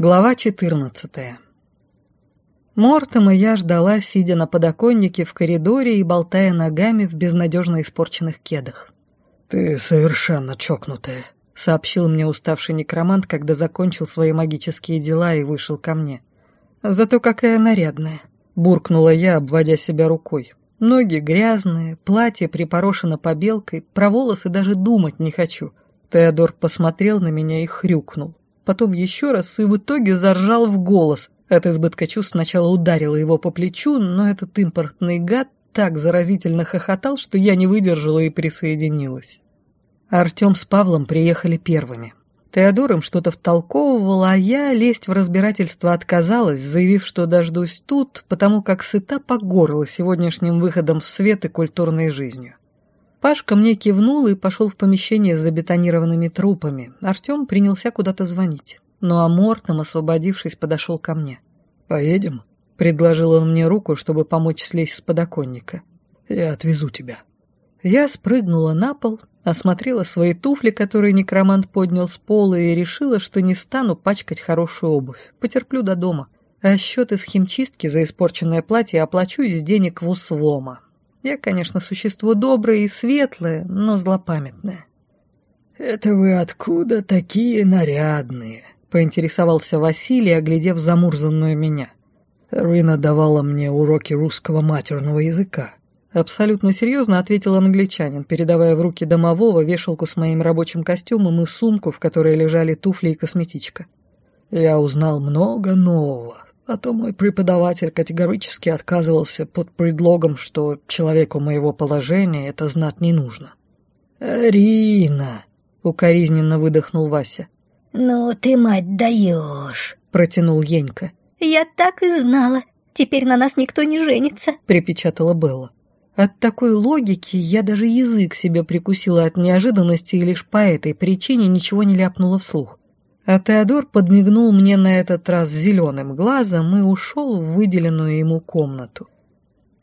Глава 14 Мортом и я ждала, сидя на подоконнике в коридоре и болтая ногами в безнадежно испорченных кедах. «Ты совершенно чокнутая», — сообщил мне уставший некромант, когда закончил свои магические дела и вышел ко мне. «Зато какая нарядная», — буркнула я, обводя себя рукой. «Ноги грязные, платье припорошено побелкой, про волосы даже думать не хочу». Теодор посмотрел на меня и хрюкнул потом еще раз и в итоге заржал в голос. От избытка чувств сначала ударила его по плечу, но этот импортный гад так заразительно хохотал, что я не выдержала и присоединилась. Артем с Павлом приехали первыми. Теодор им что-то втолковывал, а я лезть в разбирательство отказалась, заявив, что дождусь тут, потому как сыта по горло сегодняшним выходом в свет и культурной жизнью. Пашка мне кивнул и пошел в помещение с забетонированными трупами. Артем принялся куда-то звонить. Ну а Мортом, освободившись, подошел ко мне. «Поедем?» — предложил он мне руку, чтобы помочь слезть с подоконника. «Я отвезу тебя». Я спрыгнула на пол, осмотрела свои туфли, которые некромант поднял с пола, и решила, что не стану пачкать хорошую обувь. Потерплю до дома. А счеты с химчистки за испорченное платье оплачу из денег в услома. Я, конечно, существо доброе и светлое, но злопамятное. «Это вы откуда такие нарядные?» — поинтересовался Василий, оглядев замурзанную меня. Рина давала мне уроки русского матерного языка. Абсолютно серьезно ответил англичанин, передавая в руки домового вешалку с моим рабочим костюмом и сумку, в которой лежали туфли и косметичка. Я узнал много нового, а то мой преподаватель категорически отказывался под предлогом, что человеку моего положения это знать не нужно. «Рина!» — укоризненно выдохнул Вася. «Ну ты, мать, даешь!» — протянул Енька. «Я так и знала. Теперь на нас никто не женится», — припечатала Белла. От такой логики я даже язык себе прикусила от неожиданности и лишь по этой причине ничего не ляпнула вслух. А Теодор подмигнул мне на этот раз зеленым глазом и ушел в выделенную ему комнату.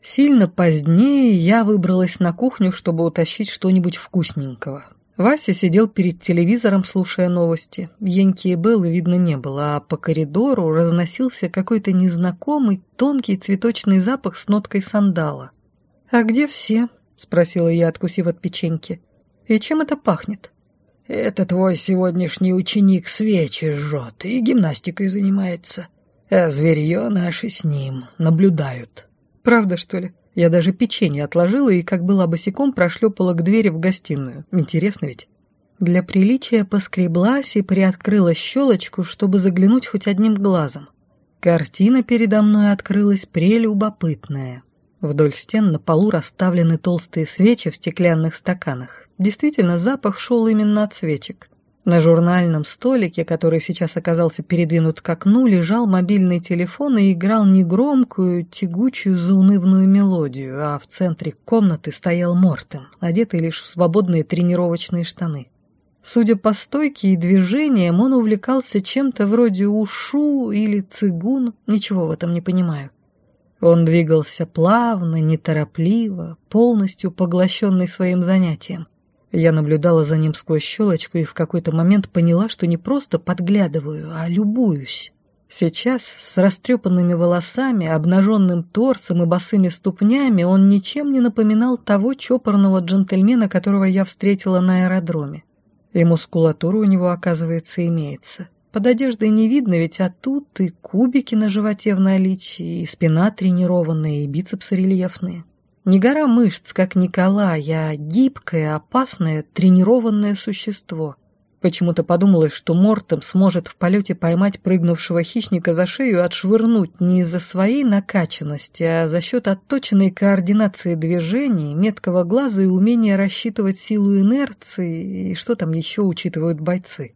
Сильно позднее я выбралась на кухню, чтобы утащить что-нибудь вкусненького. Вася сидел перед телевизором, слушая новости. Еньки и Беллы видно не было, а по коридору разносился какой-то незнакомый тонкий цветочный запах с ноткой сандала. «А где все?» — спросила я, откусив от печеньки. «И чем это пахнет?» Это твой сегодняшний ученик свечи жжет и гимнастикой занимается. А зверье наши с ним наблюдают. Правда, что ли? Я даже печенье отложила и, как была босиком, прошлепала к двери в гостиную. Интересно ведь? Для приличия поскреблась и приоткрыла щелочку, чтобы заглянуть хоть одним глазом. Картина передо мной открылась прелюбопытная. Вдоль стен на полу расставлены толстые свечи в стеклянных стаканах. Действительно, запах шел именно от свечек. На журнальном столике, который сейчас оказался передвинут к окну, лежал мобильный телефон и играл негромкую, тягучую, заунывную мелодию, а в центре комнаты стоял Мортем, одетый лишь в свободные тренировочные штаны. Судя по стойке и движениям, он увлекался чем-то вроде ушу или цигун, ничего в этом не понимаю. Он двигался плавно, неторопливо, полностью поглощенный своим занятием. Я наблюдала за ним сквозь щелочку и в какой-то момент поняла, что не просто подглядываю, а любуюсь. Сейчас, с растрепанными волосами, обнаженным торсом и босыми ступнями, он ничем не напоминал того чопорного джентльмена, которого я встретила на аэродроме. И мускулатура у него, оказывается, имеется. Под одеждой не видно, ведь а тут и кубики на животе в наличии, и спина тренированная, и бицепсы рельефные. Не гора мышц, как Николай, а гибкое, опасное, тренированное существо. Почему-то подумалось, что Мортом сможет в полете поймать прыгнувшего хищника за шею и отшвырнуть не из-за своей накачанности, а за счет отточенной координации движений, меткого глаза и умения рассчитывать силу инерции и что там еще учитывают бойцы.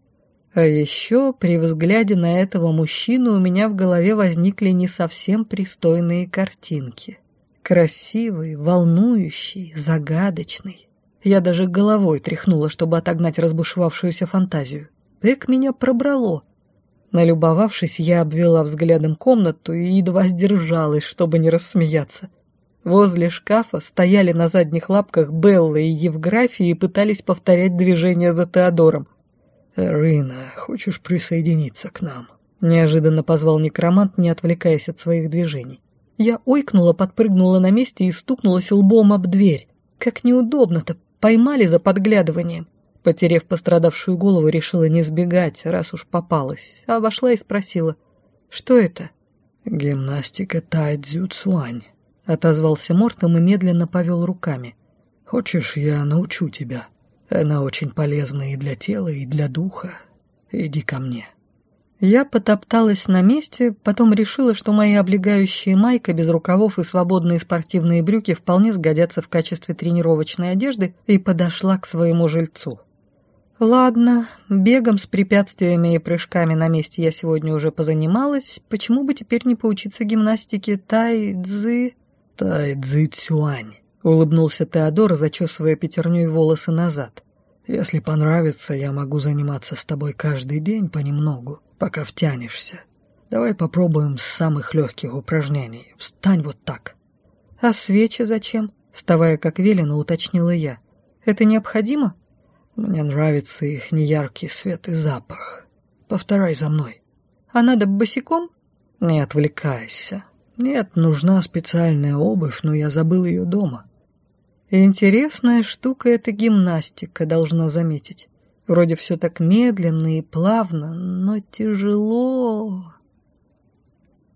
А еще при взгляде на этого мужчину у меня в голове возникли не совсем пристойные картинки. Красивый, волнующий, загадочный. Я даже головой тряхнула, чтобы отогнать разбушевавшуюся фантазию. Эк меня пробрало. Налюбовавшись, я обвела взглядом комнату и едва сдержалась, чтобы не рассмеяться. Возле шкафа стояли на задних лапках Белла и Евграфия и пытались повторять движения за Теодором. «Рина, хочешь присоединиться к нам?» Неожиданно позвал некромант, не отвлекаясь от своих движений. Я ойкнула, подпрыгнула на месте и стукнулась лбом об дверь. Как неудобно-то, поймали за подглядыванием. Потерев пострадавшую голову, решила не сбегать, раз уж попалась, а вошла и спросила, что это? «Гимнастика Тайцзю Цуань», — отозвался Мортом и медленно повел руками. «Хочешь, я научу тебя? Она очень полезна и для тела, и для духа. Иди ко мне». Я потопталась на месте, потом решила, что мои облегающие майка без рукавов и свободные спортивные брюки вполне сгодятся в качестве тренировочной одежды и подошла к своему жильцу. Ладно, бегом с препятствиями и прыжками на месте я сегодня уже позанималась, почему бы теперь не поучиться гимнастике тай-дзы... «Тай-дзы-цюань», — улыбнулся Теодор, зачесывая пятерней волосы назад. «Если понравится, я могу заниматься с тобой каждый день понемногу, пока втянешься. Давай попробуем с самых легких упражнений. Встань вот так». «А свечи зачем?» — вставая как велено, уточнила я. «Это необходимо?» Мне нравится их неяркий свет и запах. Повторяй за мной. А надо босиком? Не отвлекайся. Нет, нужна специальная обувь, но я забыл ее дома. Интересная штука эта гимнастика, должна заметить. Вроде все так медленно и плавно, но тяжело.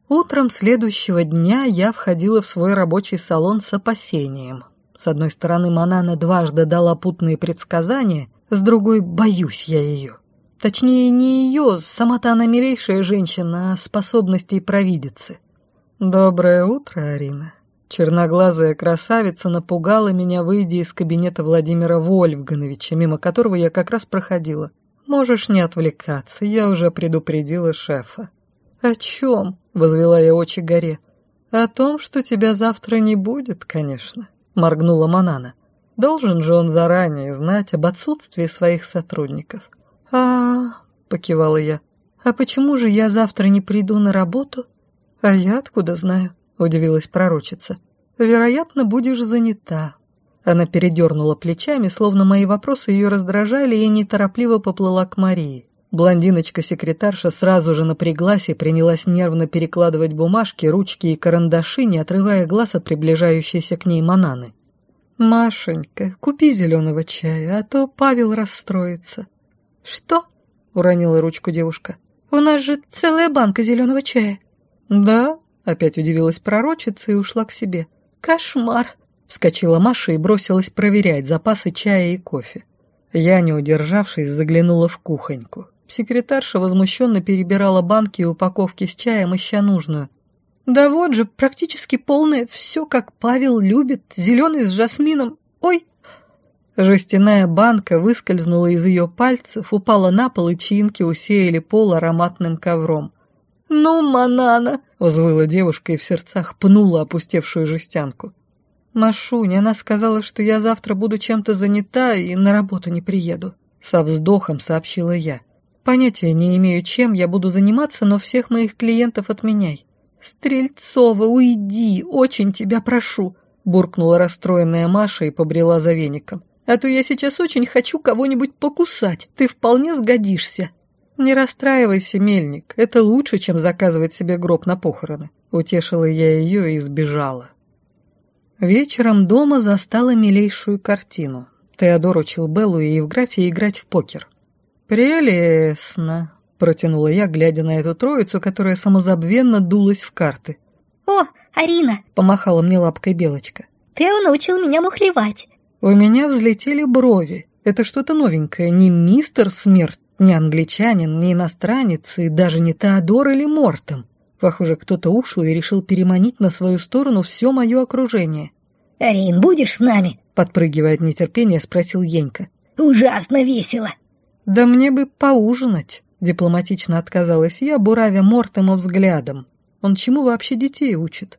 Утром следующего дня я входила в свой рабочий салон с опасением. С одной стороны, Манана дважды дала путные предсказания, с другой боюсь я ее. Точнее, не ее, сама-то она милейшая женщина, а способностей провидицы. «Доброе утро, Арина». Черноглазая красавица напугала меня, выйдя из кабинета Владимира Вольфгановича, мимо которого я как раз проходила. «Можешь не отвлекаться, я уже предупредила шефа». «О чем?» — возвела я очи горе. «О том, что тебя завтра не будет, конечно», — моргнула Манана. Должен же он заранее знать об отсутствии своих сотрудников. а покивала я. «А почему же я завтра не приду на работу?» «А я откуда знаю?» — удивилась пророчица. «Вероятно, будешь занята». Она передернула плечами, словно мои вопросы ее раздражали, и неторопливо поплыла к Марии. Блондиночка-секретарша сразу же напряглась и принялась нервно перекладывать бумажки, ручки и карандаши, не отрывая глаз от приближающейся к ней мананы. «Машенька, купи зеленого чая, а то Павел расстроится». «Что?» — уронила ручку девушка. «У нас же целая банка зеленого чая». «Да?» — опять удивилась пророчица и ушла к себе. «Кошмар!» — вскочила Маша и бросилась проверять запасы чая и кофе. Я, не удержавшись, заглянула в кухоньку. Секретарша возмущенно перебирала банки и упаковки с чаем, ища нужную. Да вот же, практически полное, все как Павел любит, зеленый с жасмином. Ой! Жестяная банка выскользнула из ее пальцев, упала на пол, и чинки усеяли пол ароматным ковром. «Ну, Манана!» — взвыла девушка и в сердцах пнула опустевшую жестянку. «Машуня, она сказала, что я завтра буду чем-то занята и на работу не приеду», — со вздохом сообщила я. «Понятия не имею, чем я буду заниматься, но всех моих клиентов отменяй. «Стрельцова, уйди, очень тебя прошу!» буркнула расстроенная Маша и побрела за веником. «А то я сейчас очень хочу кого-нибудь покусать, ты вполне сгодишься!» «Не расстраивайся, мельник, это лучше, чем заказывать себе гроб на похороны», утешила я ее и сбежала. Вечером дома застала милейшую картину. Теодор учил Беллу и Евграфии играть в покер. «Прелестно», Протянула я, глядя на эту троицу, которая самозабвенно дулась в карты. «О, Арина!» — помахала мне лапкой Белочка. «Тео научил меня мухлевать». У меня взлетели брови. Это что-то новенькое. Не мистер Смерть, не англичанин, не иностранец, и даже не Теодор или Мортон. Похоже, кто-то ушел и решил переманить на свою сторону все мое окружение. «Арин, будешь с нами?» — подпрыгивая от нетерпения, спросил Енька. «Ужасно весело!» «Да мне бы поужинать!» Дипломатично отказалась я, буравя Мортема взглядом. Он чему вообще детей учит?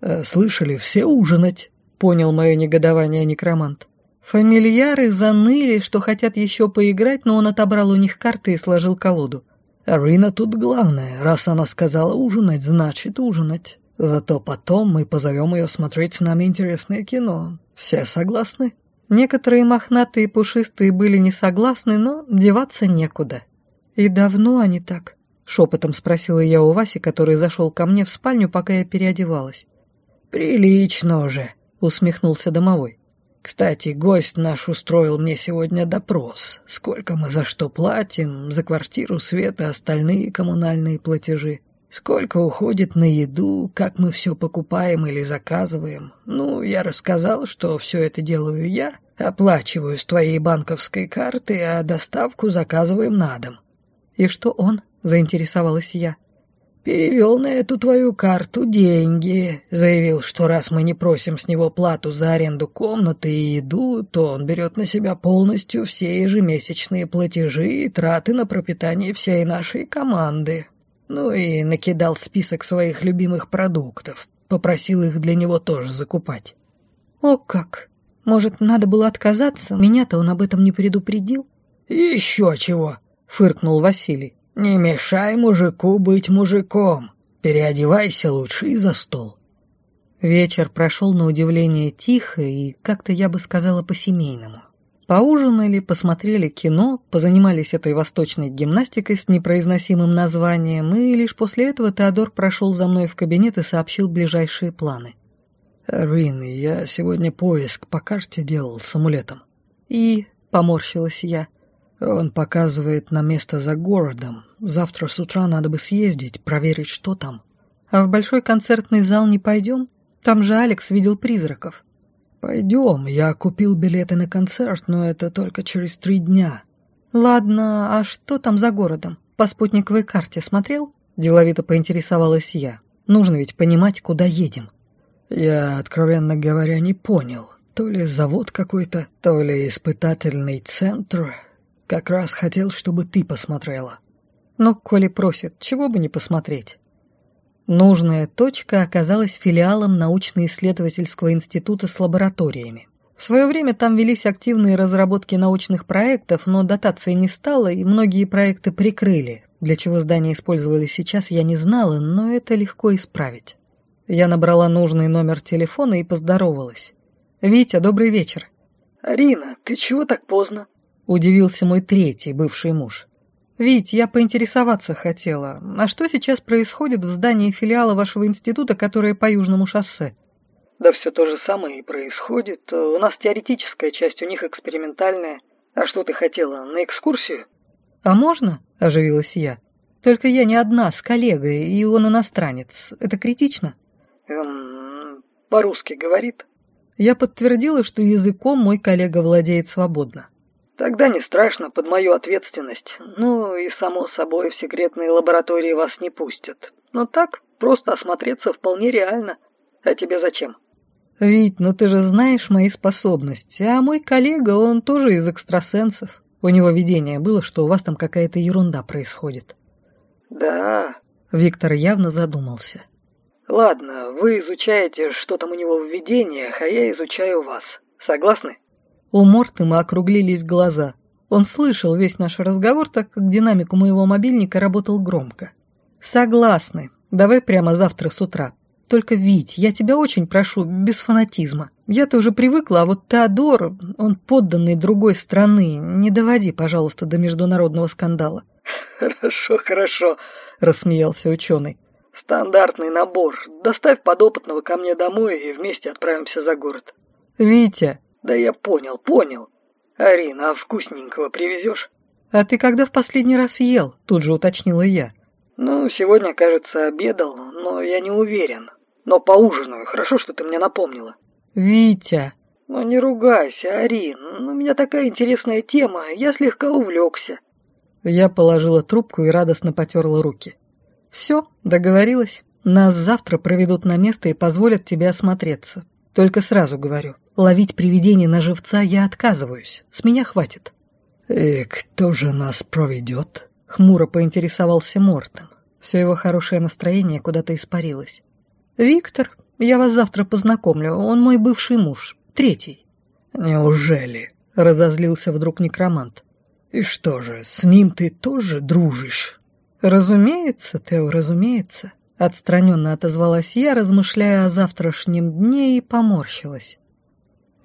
«Э, «Слышали, все ужинать», — понял мое негодование некромант. Фамильяры заныли, что хотят еще поиграть, но он отобрал у них карты и сложил колоду. «Арина тут главная. Раз она сказала ужинать, значит ужинать. Зато потом мы позовем ее смотреть с нами интересное кино. Все согласны?» Некоторые мохнатые и пушистые были не согласны, но деваться некуда. «И давно они так?» — шепотом спросила я у Васи, который зашел ко мне в спальню, пока я переодевалась. «Прилично уже», — усмехнулся домовой. «Кстати, гость наш устроил мне сегодня допрос. Сколько мы за что платим, за квартиру, свет и остальные коммунальные платежи. Сколько уходит на еду, как мы все покупаем или заказываем. Ну, я рассказал, что все это делаю я, оплачиваю с твоей банковской карты, а доставку заказываем на дом». «И что он?» — заинтересовалась я. «Перевел на эту твою карту деньги. Заявил, что раз мы не просим с него плату за аренду комнаты и еду, то он берет на себя полностью все ежемесячные платежи и траты на пропитание всей нашей команды. Ну и накидал список своих любимых продуктов. Попросил их для него тоже закупать». «О как! Может, надо было отказаться? Меня-то он об этом не предупредил?» «Еще чего!» — фыркнул Василий. «Не мешай мужику быть мужиком. Переодевайся лучше и за стол». Вечер прошел на удивление тихо и как-то, я бы сказала, по-семейному. Поужинали, посмотрели кино, позанимались этой восточной гимнастикой с непроизносимым названием, и лишь после этого Теодор прошел за мной в кабинет и сообщил ближайшие планы. «Рин, я сегодня поиск по карте делал с амулетом». «И...» — поморщилась я — он показывает на место за городом. Завтра с утра надо бы съездить, проверить, что там. А в большой концертный зал не пойдем? Там же Алекс видел призраков. Пойдем, я купил билеты на концерт, но это только через три дня. Ладно, а что там за городом? По спутниковой карте смотрел? Деловито поинтересовалась я. Нужно ведь понимать, куда едем. Я, откровенно говоря, не понял. То ли завод какой-то, то ли испытательный центр. Как раз хотел, чтобы ты посмотрела. Но Коли просит, чего бы не посмотреть. Нужная точка оказалась филиалом научно-исследовательского института с лабораториями. В свое время там велись активные разработки научных проектов, но дотации не стало, и многие проекты прикрыли. Для чего здание использовали сейчас, я не знала, но это легко исправить. Я набрала нужный номер телефона и поздоровалась. «Витя, добрый вечер». «Арина, ты чего так поздно?» — удивился мой третий бывший муж. «Вить, я поинтересоваться хотела. А что сейчас происходит в здании филиала вашего института, которое по Южному шоссе?» «Да все то же самое и происходит. У нас теоретическая часть, у них экспериментальная. А что ты хотела, на экскурсию?» «А можно?» – оживилась я. «Только я не одна, с коллегой, и он иностранец. Это критично?» «Эм, по-русски говорит?» Я подтвердила, что языком мой коллега владеет свободно. Тогда не страшно, под мою ответственность. Ну и, само собой, в секретные лаборатории вас не пустят. Но так, просто осмотреться вполне реально. А тебе зачем? Вить, ну ты же знаешь мои способности, а мой коллега, он тоже из экстрасенсов. У него видение было, что у вас там какая-то ерунда происходит. Да. Виктор явно задумался. Ладно, вы изучаете, что там у него в видениях, а я изучаю вас. Согласны? У Мортема округлились глаза. Он слышал весь наш разговор, так как динамик у моего мобильника работал громко. «Согласны. Давай прямо завтра с утра. Только, Вить, я тебя очень прошу, без фанатизма. Я-то уже привыкла, а вот Теодор, он подданный другой страны. Не доводи, пожалуйста, до международного скандала». «Хорошо, хорошо», — рассмеялся ученый. «Стандартный набор. Доставь подопытного ко мне домой и вместе отправимся за город». «Витя», да я понял, понял. Арина, а вкусненького привезешь? А ты когда в последний раз ел? Тут же уточнила я. Ну, сегодня, кажется, обедал, но я не уверен. Но поужинаю, хорошо, что ты мне напомнила. Витя. Ну не ругайся, Арин, у меня такая интересная тема, я слегка увлекся. Я положила трубку и радостно потерла руки. Все, договорилась. Нас завтра проведут на место и позволят тебе осмотреться. Только сразу говорю, ловить привидение на живца я отказываюсь, с меня хватит». «И кто же нас проведет?» — хмуро поинтересовался Мортон. Все его хорошее настроение куда-то испарилось. «Виктор, я вас завтра познакомлю, он мой бывший муж, третий». «Неужели?» — разозлился вдруг некромант. «И что же, с ним ты тоже дружишь?» «Разумеется, Тео, разумеется. Отстраненно отозвалась я, размышляя о завтрашнем дне, и поморщилась.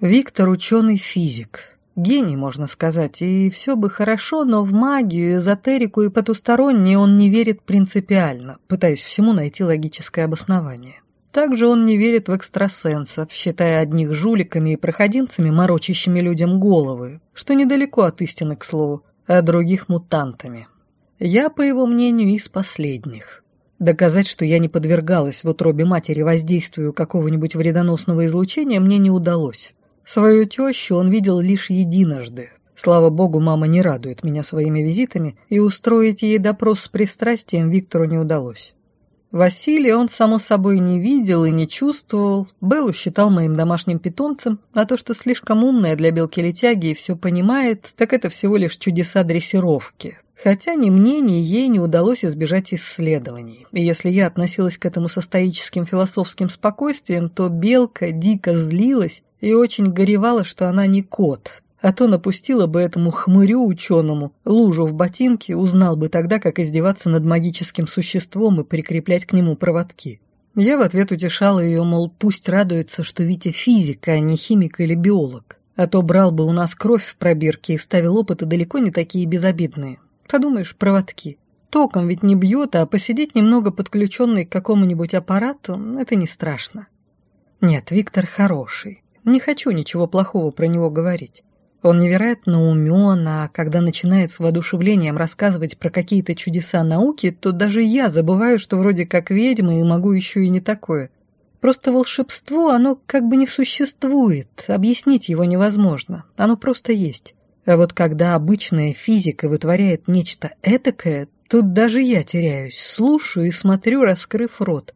Виктор – ученый-физик. Гений, можно сказать, и все бы хорошо, но в магию, эзотерику и потустороннее он не верит принципиально, пытаясь всему найти логическое обоснование. Также он не верит в экстрасенсов, считая одних жуликами и проходимцами, морочащими людям головы, что недалеко от истины, к слову, а других мутантами. Я, по его мнению, из последних. Доказать, что я не подвергалась в утробе матери воздействию какого-нибудь вредоносного излучения, мне не удалось. Свою тещу он видел лишь единожды. Слава богу, мама не радует меня своими визитами, и устроить ей допрос с пристрастием Виктору не удалось. Василия он, само собой, не видел и не чувствовал. Беллу считал моим домашним питомцем, а то, что слишком умная для белки-летяги и все понимает, так это всего лишь чудеса дрессировки. Хотя ни мне, ни ей не удалось избежать исследований. И если я относилась к этому со стоическим философским спокойствием, то белка дико злилась и очень горевала, что она не кот, а то напустила бы этому хмырю ученому лужу в ботинке, узнал бы тогда, как издеваться над магическим существом и прикреплять к нему проводки. Я в ответ утешала ее, мол, пусть радуется, что Витя физик, а не химик или биолог. А то брал бы у нас кровь в пробирке и ставил опыты далеко не такие безобидные. Подумаешь, проводки. Током ведь не бьет, а посидеть немного подключенный к какому-нибудь аппарату – это не страшно. Нет, Виктор хороший. Не хочу ничего плохого про него говорить. Он невероятно умен, а когда начинает с воодушевлением рассказывать про какие-то чудеса науки, то даже я забываю, что вроде как ведьма и могу еще и не такое. Просто волшебство, оно как бы не существует, объяснить его невозможно, оно просто есть. А вот когда обычная физика вытворяет нечто этакое, тут даже я теряюсь, слушаю и смотрю, раскрыв рот.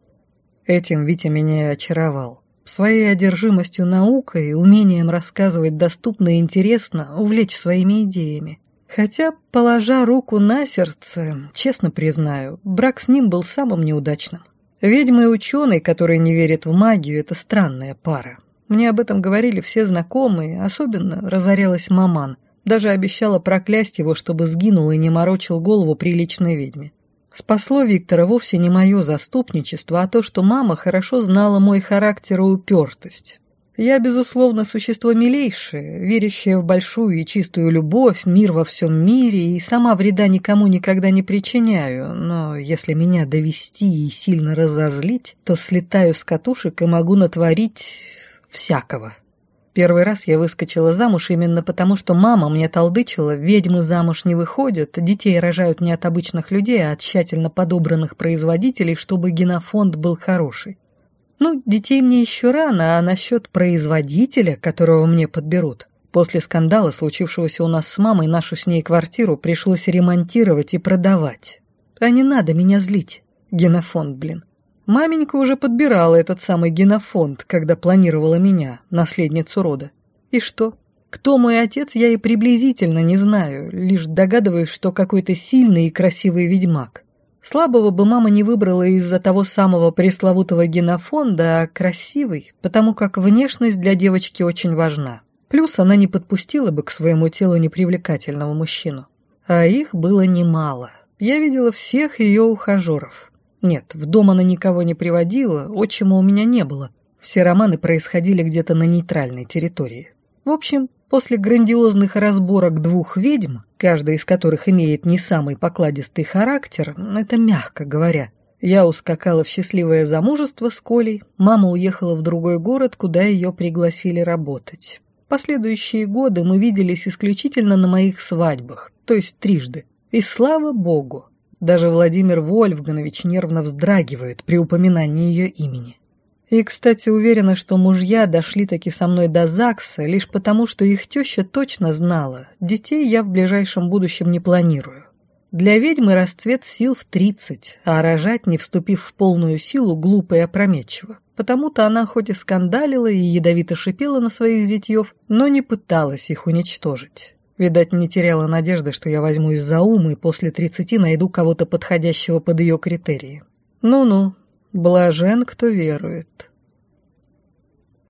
Этим Витя меня очаровал. Своей одержимостью наукой и умением рассказывать доступно и интересно увлечь своими идеями. Хотя, положа руку на сердце, честно признаю, брак с ним был самым неудачным. Ведьма и ученый, который не верит в магию, это странная пара. Мне об этом говорили все знакомые, особенно разорялась маман. Даже обещала проклясть его, чтобы сгинул и не морочил голову приличной ведьме. Спасло Виктора вовсе не мое заступничество, а то, что мама хорошо знала мой характер и упертость. Я, безусловно, существо милейшее, верящее в большую и чистую любовь, мир во всем мире, и сама вреда никому никогда не причиняю, но если меня довести и сильно разозлить, то слетаю с катушек и могу натворить всякого. Первый раз я выскочила замуж именно потому, что мама мне толдычила, ведьмы замуж не выходят, детей рожают не от обычных людей, а от тщательно подобранных производителей, чтобы генофонд был хороший. Ну, детей мне еще рано, а насчет производителя, которого мне подберут. После скандала, случившегося у нас с мамой, нашу с ней квартиру пришлось ремонтировать и продавать. А не надо меня злить. Генофонд, блин. Маменька уже подбирала этот самый генофонд, когда планировала меня, наследницу рода. И что? Кто мой отец, я и приблизительно не знаю, лишь догадываюсь, что какой-то сильный и красивый ведьмак. Слабого бы мама не выбрала из-за того самого пресловутого генофонда, а красивый, потому как внешность для девочки очень важна. Плюс она не подпустила бы к своему телу непривлекательного мужчину. А их было немало. Я видела всех ее ухажеров. Нет, в дом она никого не приводила, отчима у меня не было. Все романы происходили где-то на нейтральной территории. В общем, после грандиозных разборок двух ведьм, каждая из которых имеет не самый покладистый характер, это мягко говоря, я ускакала в счастливое замужество с Колей, мама уехала в другой город, куда ее пригласили работать. Последующие годы мы виделись исключительно на моих свадьбах, то есть трижды. И слава богу, даже Владимир Вольфганович нервно вздрагивает при упоминании ее имени. И, кстати, уверена, что мужья дошли таки со мной до ЗАГСа лишь потому, что их теща точно знала, детей я в ближайшем будущем не планирую. Для ведьмы расцвет сил в тридцать, а рожать, не вступив в полную силу, глупо и опрометчиво. Потому-то она хоть и скандалила и ядовито шипела на своих зятьев, но не пыталась их уничтожить. Видать, не теряла надежды, что я возьмусь за ум и после тридцати найду кого-то подходящего под ее критерии. Ну-ну, блажен, кто верует.